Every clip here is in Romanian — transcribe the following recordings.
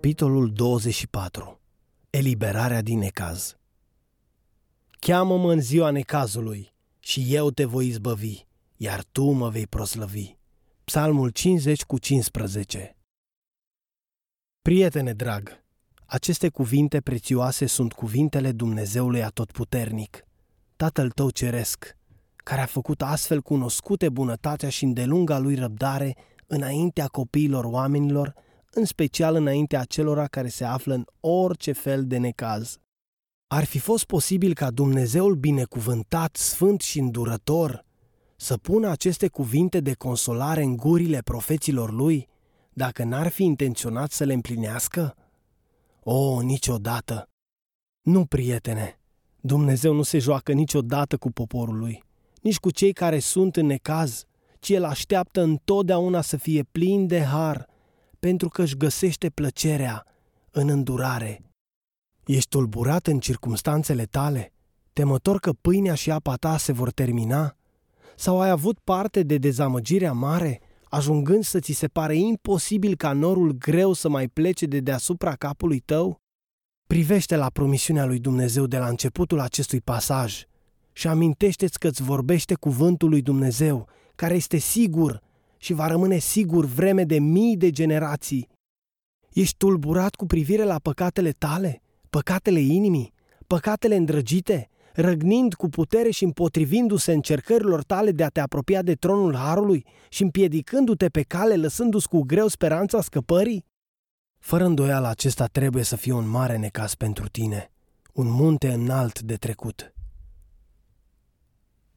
Capitolul 24 Eliberarea din necaz. Cheamă-mă în ziua necazului și eu te voi izbăvi, iar tu mă vei proslăvi. Psalmul 50 cu 15 Prietene drag, aceste cuvinte prețioase sunt cuvintele Dumnezeului Atotputernic, Tatăl tău ceresc, care a făcut astfel cunoscute bunătatea și îndelunga lui răbdare înaintea copiilor oamenilor, în special înaintea celora care se află în orice fel de necaz. Ar fi fost posibil ca Dumnezeul binecuvântat, sfânt și îndurător să pună aceste cuvinte de consolare în gurile profeților lui, dacă n-ar fi intenționat să le împlinească? O, niciodată! Nu, prietene, Dumnezeu nu se joacă niciodată cu poporul lui, nici cu cei care sunt în necaz, ci el așteaptă întotdeauna să fie plin de har, pentru că își găsește plăcerea în îndurare. Ești tulburat în circumstanțele tale, temător că pâinea și apa ta se vor termina? Sau ai avut parte de dezamăgirea mare, ajungând să ți se pare imposibil ca norul greu să mai plece de deasupra capului tău? Privește la promisiunea lui Dumnezeu de la începutul acestui pasaj și amintește-ți că îți vorbește cuvântul lui Dumnezeu, care este sigur și va rămâne sigur vreme de mii de generații. Ești tulburat cu privire la păcatele tale, păcatele inimii, păcatele îndrăgite, răgnind cu putere și împotrivindu-se încercărilor tale de a te apropia de tronul Harului și împiedicându-te pe cale, lăsându-ți cu greu speranța scăpării? Fără îndoială, acesta trebuie să fie un mare necas pentru tine, un munte înalt de trecut.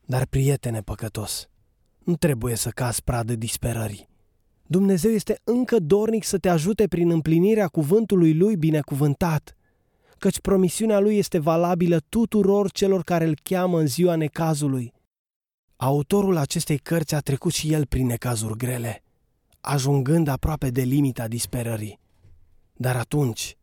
Dar, prietene păcătos, nu trebuie să cazi pradă disperării. Dumnezeu este încă dornic să te ajute prin împlinirea cuvântului Lui binecuvântat, căci promisiunea Lui este valabilă tuturor celor care îl cheamă în ziua necazului. Autorul acestei cărți a trecut și el prin necazuri grele, ajungând aproape de limita disperării. Dar atunci,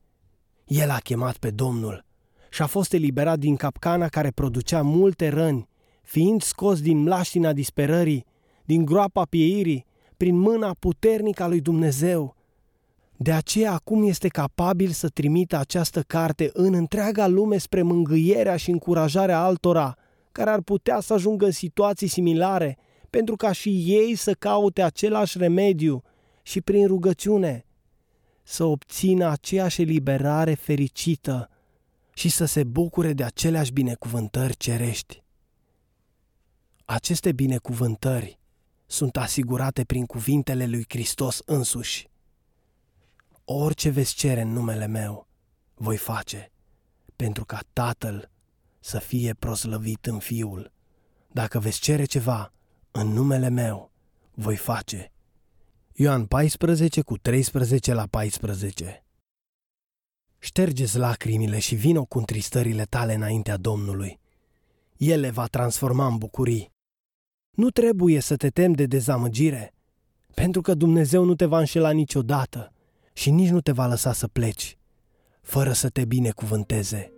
el a chemat pe Domnul și a fost eliberat din capcana care producea multe răni fiind scos din mlaștina disperării, din groapa pieirii, prin mâna puternică a lui Dumnezeu. De aceea acum este capabil să trimită această carte în întreaga lume spre mângâierea și încurajarea altora, care ar putea să ajungă în situații similare, pentru ca și ei să caute același remediu și prin rugăciune să obțină aceeași eliberare fericită și să se bucure de aceleași binecuvântări cerești. Aceste binecuvântări sunt asigurate prin cuvintele lui Hristos însuși. Orice veți cere în numele meu, voi face, pentru ca Tatăl să fie proslăvit în Fiul. Dacă veți cere ceva în numele meu, voi face. Ioan 14 cu 13 la 14 Ștergeți lacrimile și vino cu întristările tale înaintea Domnului. El le va transforma în bucurii. Nu trebuie să te temi de dezamăgire, pentru că Dumnezeu nu te va înșela niciodată și nici nu te va lăsa să pleci, fără să te binecuvânteze.